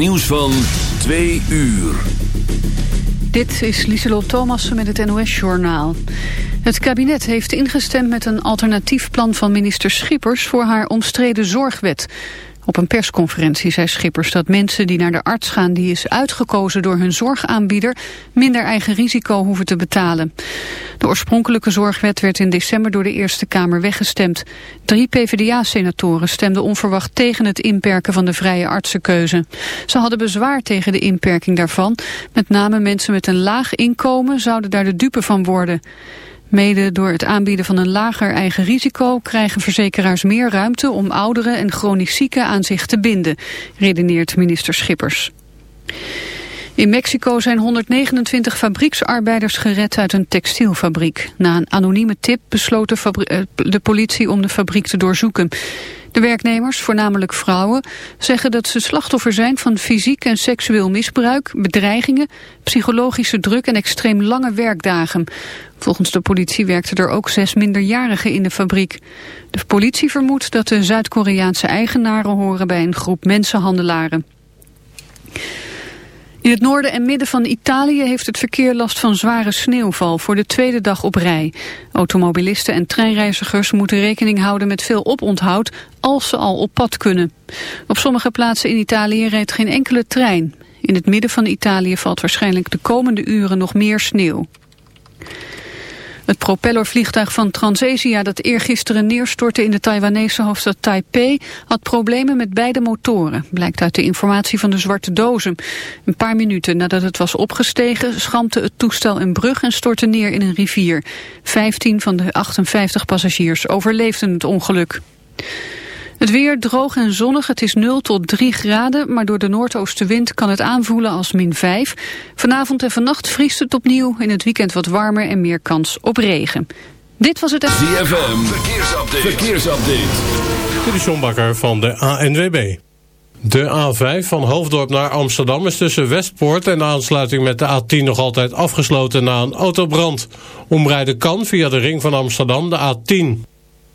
Nieuws van 2 uur. Dit is Lieselot Thomassen met het NOS-journaal. Het kabinet heeft ingestemd met een alternatief plan van minister Schippers... voor haar omstreden zorgwet. Op een persconferentie zei Schippers dat mensen die naar de arts gaan... die is uitgekozen door hun zorgaanbieder... minder eigen risico hoeven te betalen. De oorspronkelijke zorgwet werd in december door de Eerste Kamer weggestemd. Drie PvdA-senatoren stemden onverwacht tegen het inperken van de vrije artsenkeuze. Ze hadden bezwaar tegen de inperking daarvan. Met name mensen met een laag inkomen zouden daar de dupe van worden. Mede door het aanbieden van een lager eigen risico krijgen verzekeraars meer ruimte om ouderen en chronisch zieken aan zich te binden, redeneert minister Schippers. In Mexico zijn 129 fabrieksarbeiders gered uit een textielfabriek. Na een anonieme tip besloot de, eh, de politie om de fabriek te doorzoeken. De werknemers, voornamelijk vrouwen, zeggen dat ze slachtoffer zijn van fysiek en seksueel misbruik, bedreigingen, psychologische druk en extreem lange werkdagen. Volgens de politie werkten er ook zes minderjarigen in de fabriek. De politie vermoedt dat de Zuid-Koreaanse eigenaren horen bij een groep mensenhandelaren. In het noorden en midden van Italië heeft het verkeer last van zware sneeuwval voor de tweede dag op rij. Automobilisten en treinreizigers moeten rekening houden met veel oponthoud als ze al op pad kunnen. Op sommige plaatsen in Italië rijdt geen enkele trein. In het midden van Italië valt waarschijnlijk de komende uren nog meer sneeuw. Het propellervliegtuig van Transasia dat eergisteren neerstortte in de Taiwanese hoofdstad Taipei had problemen met beide motoren, blijkt uit de informatie van de zwarte dozen. Een paar minuten nadat het was opgestegen schampte het toestel een brug en stortte neer in een rivier. 15 van de 58 passagiers overleefden het ongeluk. Het weer droog en zonnig, het is 0 tot 3 graden, maar door de noordoostenwind kan het aanvoelen als min 5. Vanavond en vannacht vriest het opnieuw, in het weekend wat warmer en meer kans op regen. Dit was het... ZFM, verkeersupdate. verkeersupdate. Dit is John Bakker van de ANWB. De A5 van Hoofddorp naar Amsterdam is tussen Westpoort en de aansluiting met de A10 nog altijd afgesloten na een autobrand. Omrijden kan via de ring van Amsterdam de A10.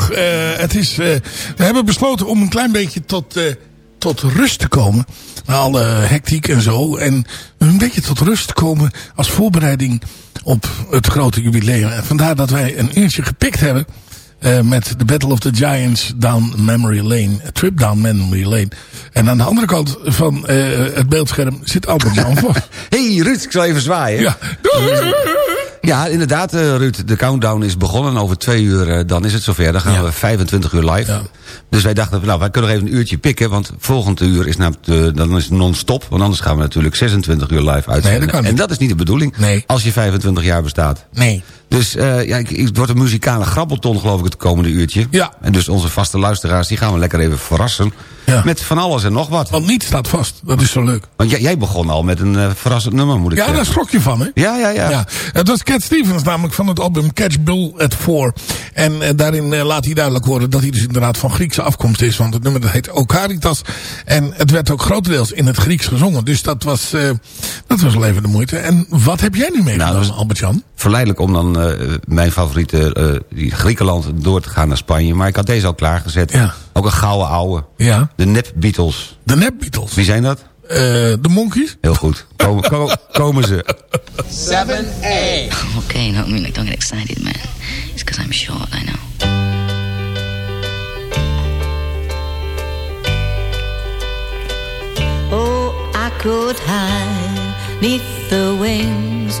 Uh, het is, uh, we hebben besloten om een klein beetje tot, uh, tot rust te komen. Na alle hectiek en zo. En een beetje tot rust te komen als voorbereiding op het grote jubileum. En vandaar dat wij een uurtje gepikt hebben. met de Battle of the Giants down Memory Lane. A trip down Memory Lane. En aan de andere kant van het beeldscherm zit Albert Jan Vos. hey Ruud, ik zal even zwaaien. Ja. Ja, inderdaad, uh, Ruud. De countdown is begonnen. Over twee uur uh, dan is het zover. Dan gaan we 25 uur live. Ja. Dus wij dachten, nou, wij kunnen nog even een uurtje pikken. Want volgend uur is, nou, de, dan is non-stop. Want anders gaan we natuurlijk 26 uur live uitzenden. Nee, dat en dat is niet de bedoeling. Nee. Als je 25 jaar bestaat. Nee. Dus uh, ja, het wordt een muzikale grabbelton geloof ik het komende uurtje. Ja. En dus onze vaste luisteraars, die gaan we lekker even verrassen. Ja. Met van alles en nog wat. Want niets staat vast. Dat is zo leuk. Want jij, jij begon al met een uh, verrassend nummer, moet ik ja, zeggen. Ja, daar schrok je van, hè? Ja, ja, ja. ja. Het was Cat Stevens namelijk van het album Catch Bull at Four. En uh, daarin laat hij duidelijk worden dat hij dus inderdaad van Griekse afkomst is. Want het nummer dat heet Okaritas. En het werd ook grotendeels in het Grieks gezongen. Dus dat was, dat was wel even de moeite. En wat heb jij nu meegenomen, nou, Albert-Jan? Verleidelijk om dan mijn favoriete Griekenland door te gaan naar Spanje. Maar ik had deze al klaargezet. Ja. Ook een gouden ouwe. Ja. De Nep Beatles. De Nep Beatles. Wie zijn dat? Uh, de Monkeys. Heel goed. Komen, ko komen ze. 7A. Okay, no, I mean, like, don't get excited, man. It's because I'm short, I know. Oh, I could hide neath the wings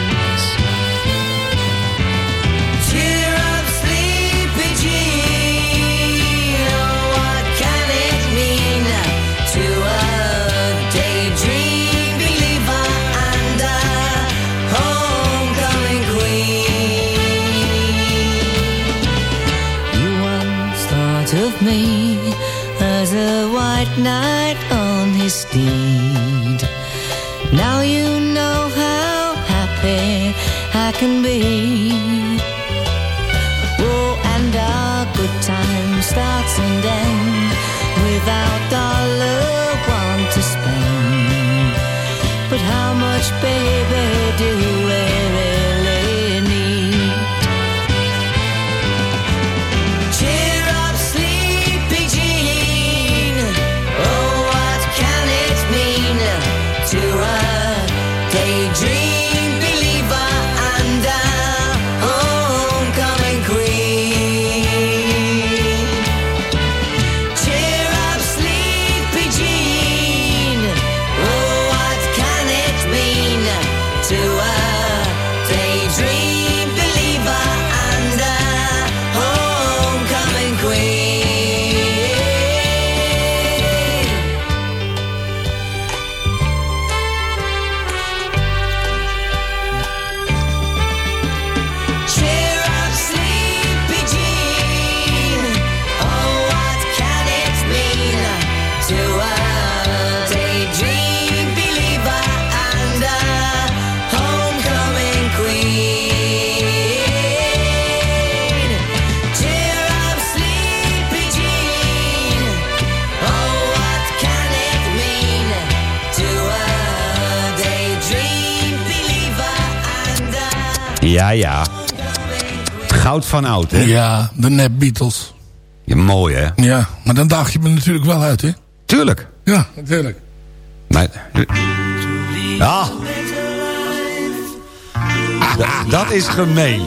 White knight on his steed. Now you know how happy I can be. Oh, and our good time starts and ends without dollar one to spend. But how much, baby, do Ja, ja. Goud van oud, hè? Ja, de nep Beatles. Ja, mooi, hè? Ja, maar dan daag je me natuurlijk wel uit, hè? Tuurlijk. Ja, natuurlijk. Maar... Ja. Dat, dat is gemeen.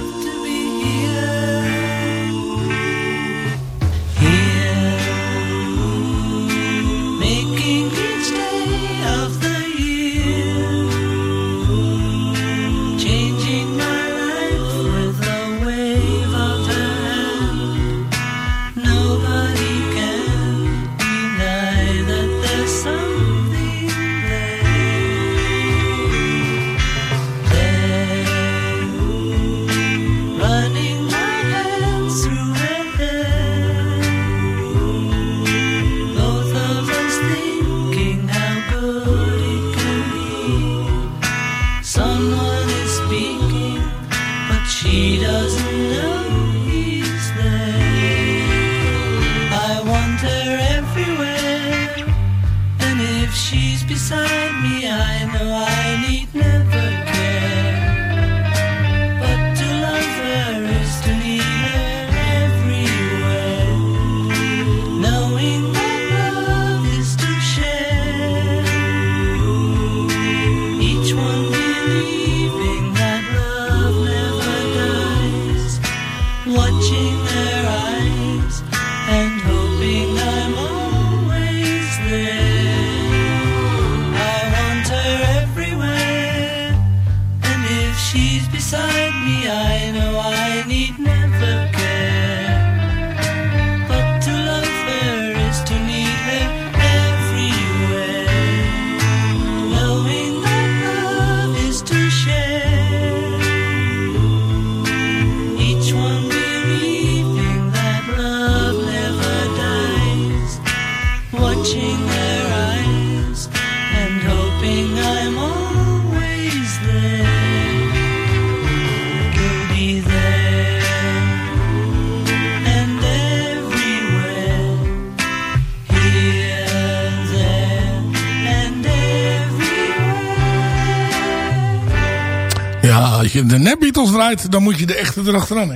Je de nep Beatles draait, dan moet je de echte erachteraan.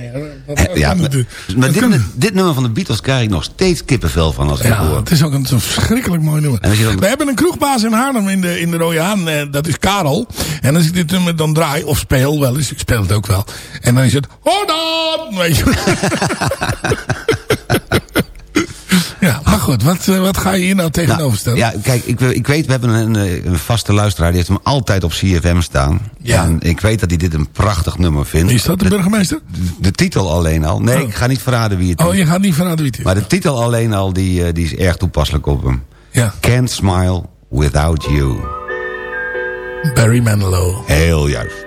Dat, dat Ja, maar, dit, dit nummer van de Beatles krijg ik nog steeds kippenvel van als ik Ja, hoor. het is ook een, een verschrikkelijk mooi nummer. Dan- We hebben een kroegbaas in Haarlem in de, in de Rode Haan. eh, dat is Karel. En als ik dit nummer dan draai, of speel wel eens. Ik speel het ook wel. En dan is het... Hold on! Weet je. ja, maar goed. Wat, eh, wat ga je hier nou tegenover stellen? ja, kijk, ik, ik weet, we hebben een, eh, een vaste luisteraar... die heeft hem altijd op CFM staan. Ja. En ik weet dat hij dit een prachtig nummer vindt. Is dat de burgemeester? De titel alleen al. Nee, Oh. ik ga niet verraden wie het Oh, is. je gaat niet verraden wie het is. Maar de titel alleen al, die, eh, die is erg toepasselijk op hem. Ja. Can't smile without you. Barry Manilow. Heel juist.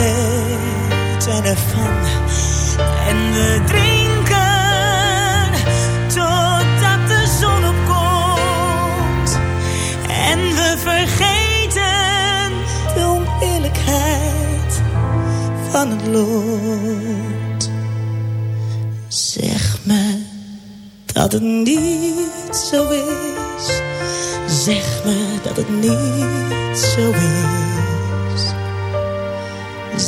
Weten ervan. En we drinken totdat de zon opkomt. En we vergeten de oneerlijkheid van het lot. Zeg me dat het niet zo is. Zeg me dat het niet zo is.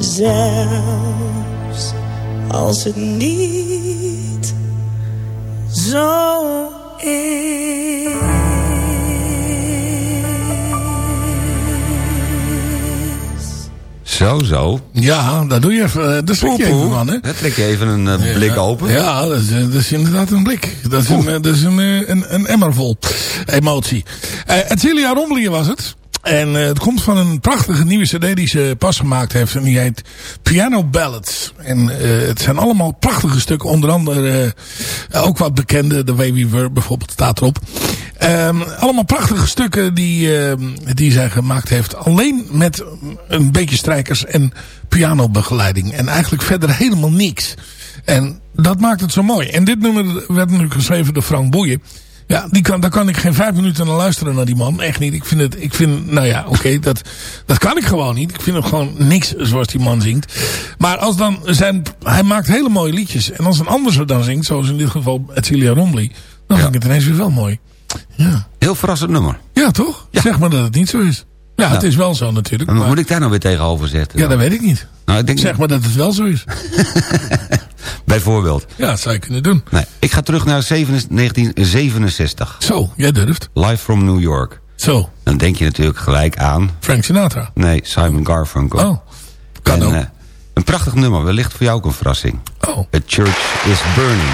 Zelfs als het niet zo is. Zo, zo. Ja, dat doe je even. eh, Dat schrik je even van, hè? Dan trek je even een eh, blik open. Ja, dat is, eh, dat is inderdaad een blik. Dat is, een, dat is een, een, een emmer vol emotie. Uh, Celia Rombelier was het. En eh, het komt van een prachtige nieuwe cd die ze pas gemaakt heeft. En die heet Piano Ballads. En eh, het zijn allemaal prachtige stukken. Onder andere eh, ook wat bekende. The Way We Were bijvoorbeeld staat erop. Ehm, allemaal prachtige stukken die, die zij gemaakt heeft. Alleen met een beetje strijkers en pianobegeleiding. En eigenlijk verder helemaal niks. En dat maakt het zo mooi. En dit nummer werd natuurlijk geschreven door Frank Boeien. Ja, die kan, daar kan ik geen vijf minuten naar luisteren naar die man. Echt niet. Ik vind het, ik vind, nou ja, oké, dat, dat kan ik gewoon niet. Ik vind hem gewoon niks zoals die man zingt. Maar als dan zijn, hij maakt hele mooie liedjes. En als een ander zo dan zingt, zoals in dit geval Celia Rombly, dan vind ik het ineens weer wel mooi. Ja. Heel verrassend nummer. Ja, toch? Zeg maar dat het niet zo is. Ja, het is wel zo natuurlijk. Maar- moet ik daar nou weer tegenover zetten? Ja, dat weet ik niet. Nou, ik denk, Zeg maar dat het wel zo is. bijvoorbeeld. Ja, dat zou je kunnen doen. Nee, ik ga terug naar 7 1967. Zo, jij durft. Live from New York. Zo, Dan denk je natuurlijk gelijk aan... Frank Sinatra. Nee, Simon Garfunkel. Oh, kan En, ook. eh, een prachtig nummer, wellicht voor jou ook een verrassing. Oh. A Church is Burning.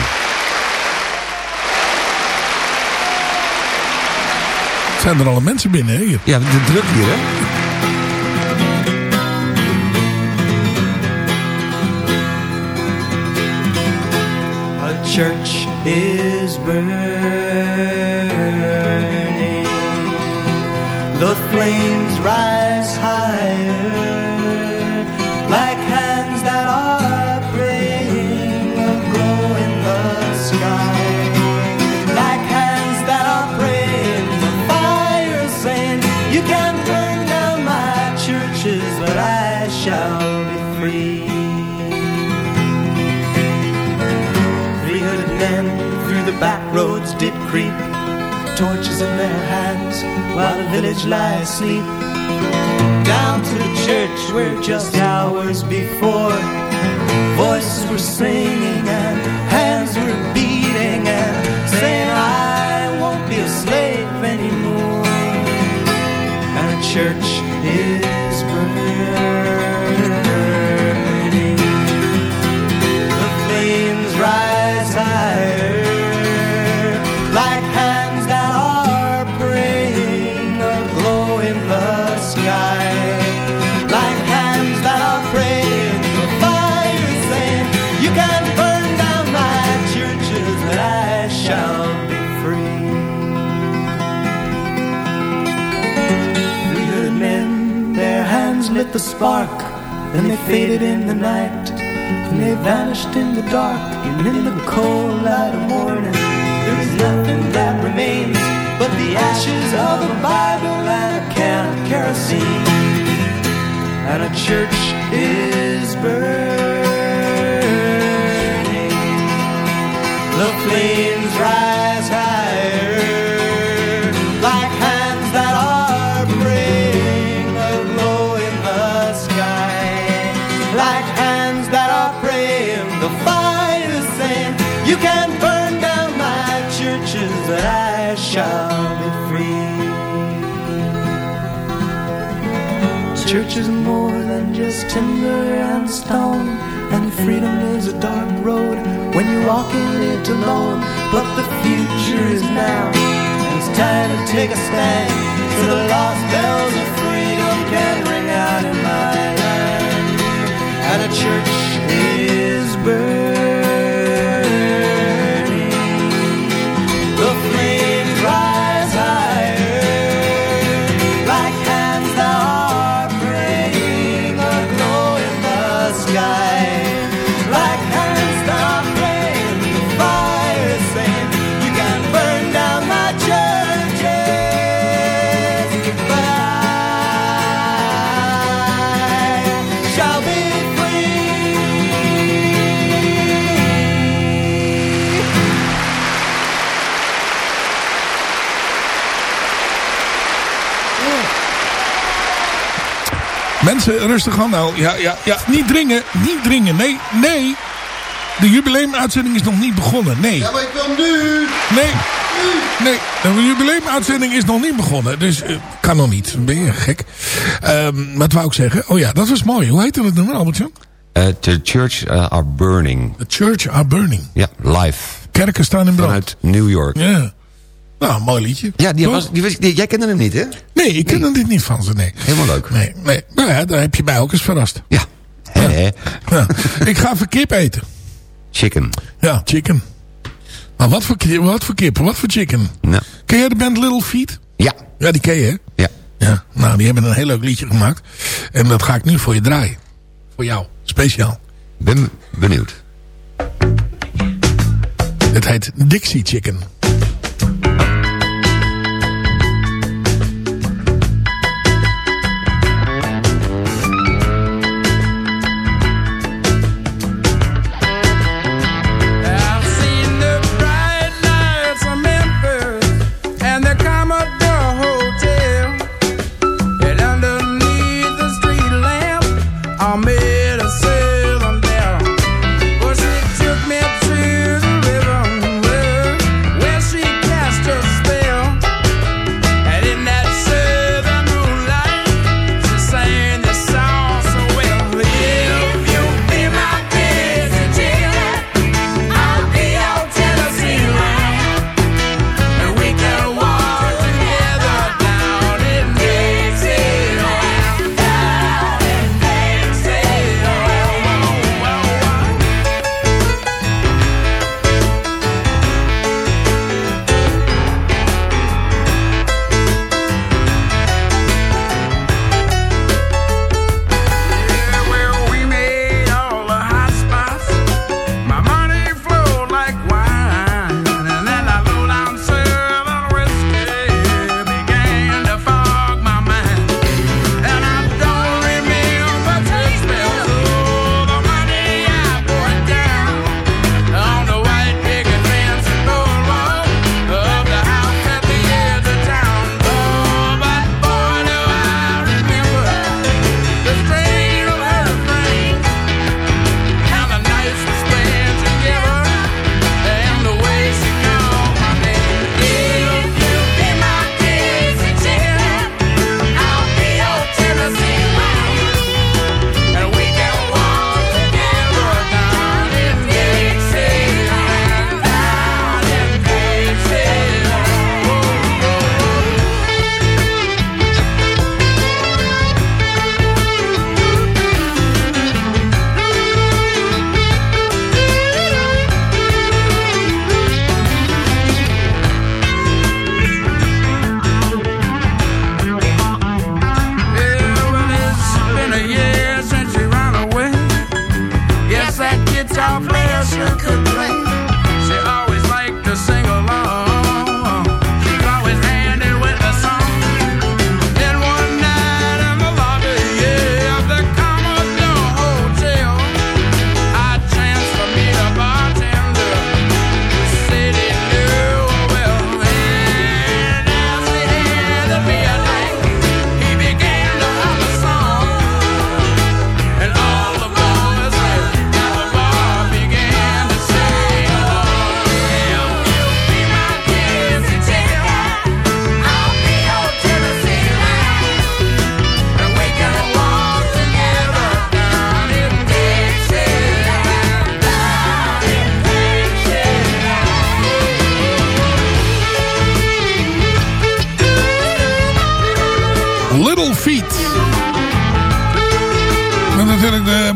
Zijn er alle mensen binnen hè, hier? Ja, de druk hier, hè? A church is burning. The flames rise higher did creep, torches in their hands, while the village lies asleep. Down to the church where just hours before, voices were singing and hands were beating and saying, I won't be a slave anymore. And a church spark, then they faded in the night, and they vanished in the dark, and in the cold light of morning. There is nothing that remains but the ashes of a Bible and a can of kerosene. And a church is burning. Is more than just timber and stone, and freedom is a dark road when you walk in it alone. But the future is now, and it's time to take a stand. So the lost bells of freedom can ring out in my land, and a church is burning. Mensen, rustig aan nou. Ja, ja, ja. Niet dringen. Niet dringen. Nee, nee. De jubileumuitzending is nog niet begonnen. Nee. Ja, maar ik wil nu. Nee. Nee, de jubileumuitzending is nog niet begonnen. Dus eh, kan nog niet. Ben je gek? Ehm, wat wou ik zeggen? Oh ja, dat was mooi. Hoe heette het nummer, Albertje? Eh, the Church eh, Are Burning. The Church Are Burning. Ja, live. Kerken staan in brand. Vanuit New York. Ja. Nou, mooi liedje. Ja, die was, die was, die- jij kende hem niet, hè? Nee, ik ken dit niet van ze, nee. Helemaal leuk. Nee, nee. Nou ja, daar heb je mij ook eens verrast. Ja. Hè? Ja. ik ga even kip eten. Chicken. Ja, chicken. Maar wat voor, wat voor kip? Wat voor chicken? Nou. Ken jij de band Little Feet? Ja. Ja, die ken je, hè? Ja. Ja. Nou, die hebben een heel leuk liedje gemaakt. En dat ga ik nu voor je draaien. Voor jou. Speciaal. Ben benieuwd. Het heet Dixie Chicken.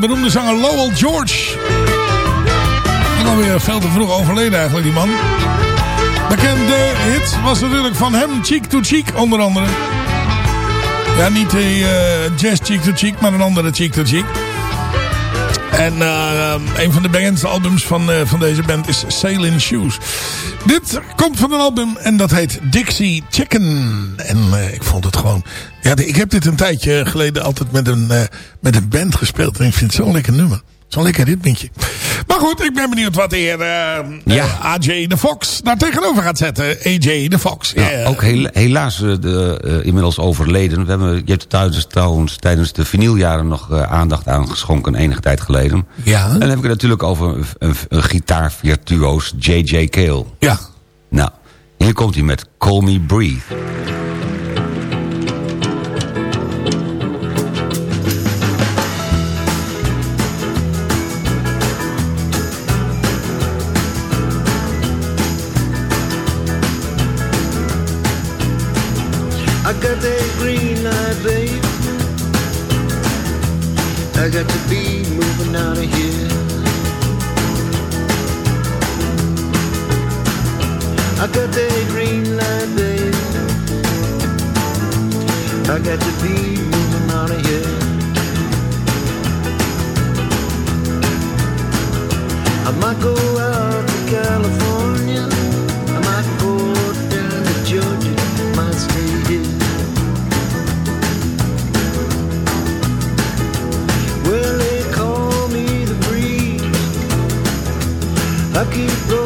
Beroemde zanger Lowell George. En alweer veel te vroeg overleden eigenlijk, die man. Bekende hit was natuurlijk van hem Cheek to Cheek onder andere. Ja, niet de uh, Jazz Cheek to Cheek, maar een andere Cheek to Cheek. En uh, een van de bekendste albums van, uh, van deze band is Sailing Shoes. Dit komt van een album en dat heet Dixie Chicken. En uh, ik vond het gewoon... Ja, ik heb dit een tijdje geleden altijd met een, met een band gespeeld. En ik vind het zo'n lekker nummer. Zo'n lekker ritmetje. Maar goed, ik ben benieuwd wat de heer uh, ja. uh, AJ de Fox daar tegenover gaat zetten. AJ de Fox. Ja, yeah. Ook heel, helaas de, uh, inmiddels overleden. We hebben, je hebt thuis trouwens tijdens de vinyljaren nog aandacht aan geschonken enige tijd geleden. Ja. En dan heb ik het natuurlijk over een, een, een gitaarvirtuoos J.J. Cale. Ja. Nou, hier komt hij met Call Me Breathe. Got that green light, babe. I got to be moving of here. I might go out to California. I might go down to Georgia. Might stay here. Well, they call me the breeze. I keep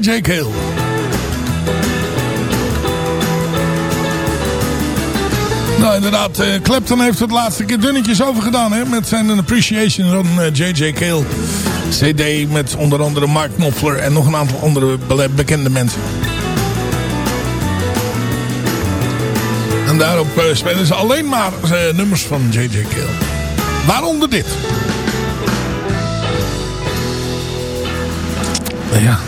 J.J. Cale. Nou, inderdaad, eh, Clapton heeft het laatste keer dunnetjes over gedaan, hè, met zijn appreciation van eh, J.J. Cale. CD met onder andere Mark Knopfler en nog een aantal andere be- bekende mensen. En daarop eh, spelen ze alleen maar eh, nummers van J.J. Cale. Waaronder dit. Ja.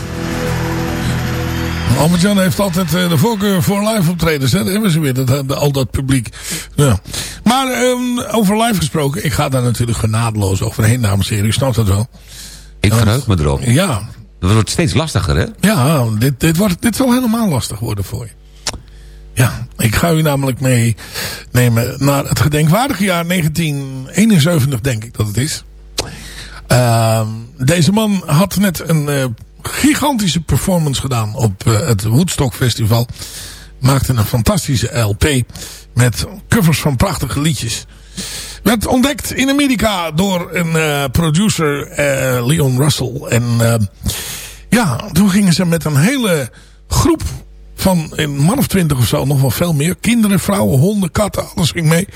Albert-Jan heeft altijd eh, de voorkeur voor live optredens. Hè? Daar hebben ze weer, dat, dat- al dat publiek. Ja. Maar ehm, over live gesproken, ik ga daar natuurlijk genadeloos overheen, dames en heren. U snapt dat wel. Ik verheug me erop. Ja, Dat wordt steeds lastiger, hè? ja dit, dit, wordt, dit zal helemaal lastig worden voor je. Ja, ik ga u namelijk meenemen naar het gedenkwaardige jaar 1971, denk ik dat het is. Ehm, deze man had net een eh, gigantische performance gedaan op eh, het Woodstock Festival. Maakte een fantastische LP met covers van prachtige liedjes. Werd ontdekt in Amerika door een eh, producer, eh, Leon Russell. En ja, toen gingen ze met een hele groep van een man of twintig of zo, nog wel veel meer. Kinderen, vrouwen, honden, katten, alles ging mee.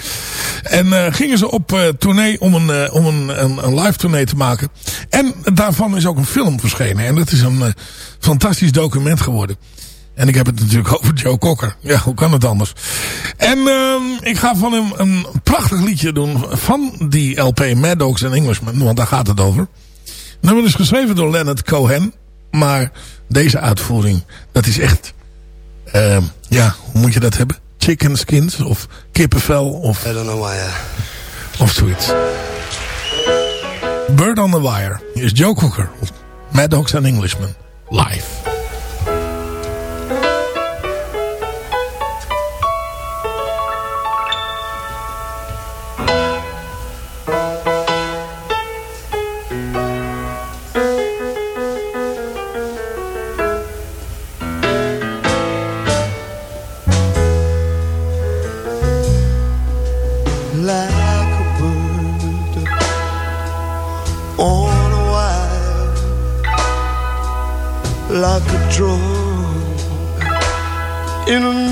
En eh, gingen ze op eh tournee om, een, eh, om een, een, live tournee te maken. En daarvan is ook een film verschenen. En dat is een fantastisch document geworden. En ik heb het natuurlijk over Joe Cocker. Ja, hoe kan het anders? En ehm, ik ga van hem een prachtig liedje doen van die LP Mad Dogs and Englishmen. Want daar gaat het over. Het nummer is geschreven door Leonard Cohen. Maar deze uitvoering, dat is echt... ehm, ja, hoe moet je dat hebben? Chicken skins of kippenvel of... I don't know why. Of zoiets. Bird on the Wire is Joe Cocker. Mad Dogs and Englishmen. Live. In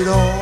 it all.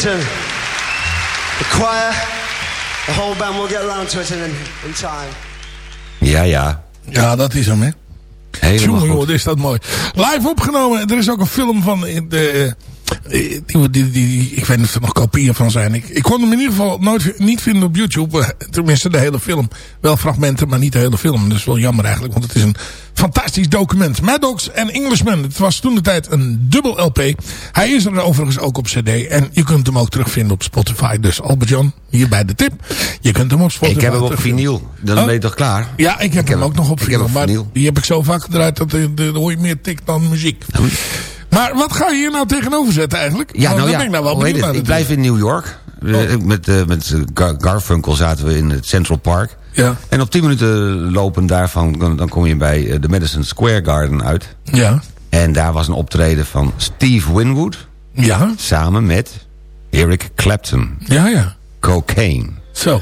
Stainton, the choir, the whole band will get around to it in, in time. Ja, ja. Ja, dat is hem, hè. Helemaal Jongen, joh, goed. is dat mooi. Live opgenomen. Er is ook een film van... De, die, die, die, ik weet niet of er nog kopieën van zijn. Ik, ik kon hem in ieder geval nooit niet vinden op YouTube. Eh, Tenminste, de hele film. Wel fragmenten, maar niet de hele film. Dat is wel jammer eigenlijk, want het is een fantastisch document. Maddox en Englishman. Het was toen de tijd een dubbel LP. Hij is er overigens ook op cd. En je kunt hem ook terugvinden op Spotify. Dus Albert-Jan, hierbij de tip. Je kunt hem op Spotify Ik heb hem op vinyl. Dan Oh. ben je toch klaar? Ja, ik heb hem ook nog op vinyl. Maar die heb ik zo vaak eruit dat er hoor je meer tik dan muziek. Maar wat ga je hier nou tegenover zetten eigenlijk? Ja, nou daar ja, ben ik nou wel het? ik blijf in New York. Eh, Met, eh, met eh, Gar- Garfunkel zaten we in het Central Park. Ja. En op 10 minuten lopen daarvan, dan, dan kom je bij eh, de Madison Square Garden uit. Ja. En daar was een optreden van Steve Winwood. Ja. Samen met Eric Clapton. Ja, ja. Cocaine. Zo.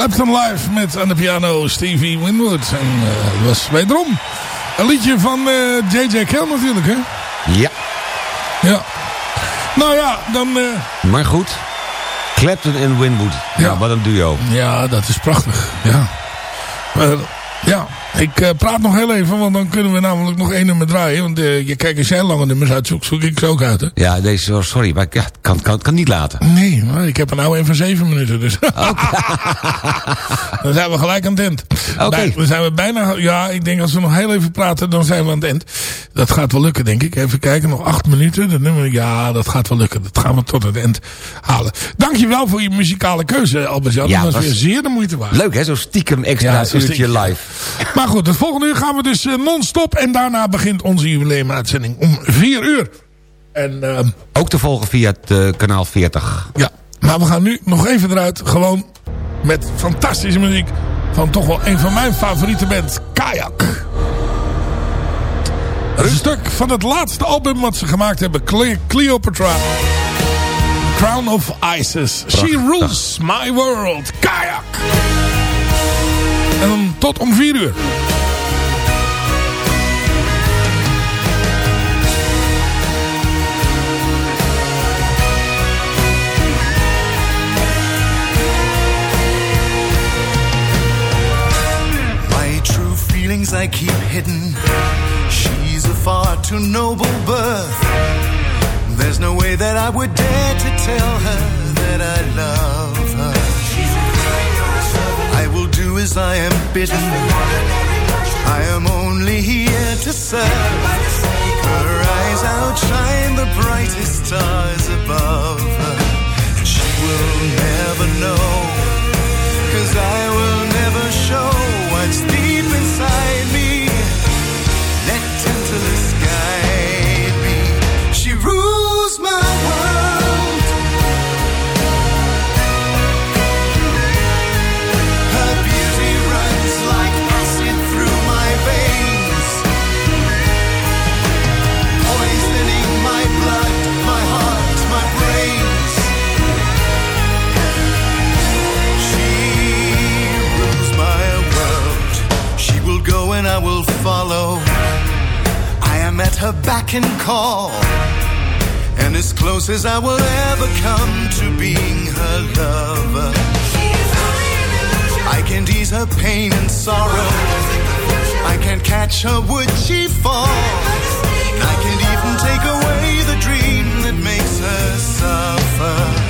Clapton Live met aan de piano Stevie Winwood. En uh, dat was wederom een liedje van J.J. Uh, Kell natuurlijk, hè? Ja. Ja. Nou ja, dan... Uh... Maar goed. Clapton en Winwood. Ja. Nou, wat een duo. Ja, dat is prachtig. Ja. Ja, ik uh, praat nog heel even, want dan kunnen we namelijk nog één nummer draaien. Want uh, je kijkt, als jij lange nummers uitzoekt, zoek ik ze ook uit. Hè? Ja, deze, oh, sorry, maar ik ja, kan, kan, kan niet laten. Nee, maar ik heb er nou een van zeven minuten. Dus. Okay. dan zijn we gelijk aan het eind. Oké. Okay. Dan zijn we bijna, ja, ik denk als we nog heel even praten, dan zijn we aan het eind. Dat gaat wel lukken, denk ik. Even kijken, nog acht minuten. Dat nummer, ja, dat gaat wel lukken. Dat gaan we tot het eind halen. Dankjewel voor je muzikale keuze, Albert-Jan. Ja, dat was weer zeer de moeite waard. Leuk, hè? Zo stiekem extra ja, uurtje live. Maar goed, het volgende uur gaan we dus uh, non-stop. En daarna begint onze jubileumuitzending om 4 uur. En, uh, Ook te volgen via het uh, kanaal 40. Ja, maar we gaan nu nog even eruit. Gewoon met fantastische muziek. Van toch wel een van mijn favoriete bands. Kayak. Een stuk van het laatste album wat ze gemaakt hebben. Cle Cleopatra. Crown of Isis. She rules my world. Kayak. En tot om 4 uur. feelings I keep hidden. She's a far too noble birth. There's no way that I would dare to tell her that I love her. Will do as I am bidden. I am only here to serve. Her eyes outshine the brightest stars above her. She will never know. Cause I will never show what's deep inside me. At her back and call. And as close as I will ever come to being her lover. I can't ease her pain and sorrow. I can't catch her, would she fall? I can't even take away the dream that makes her suffer.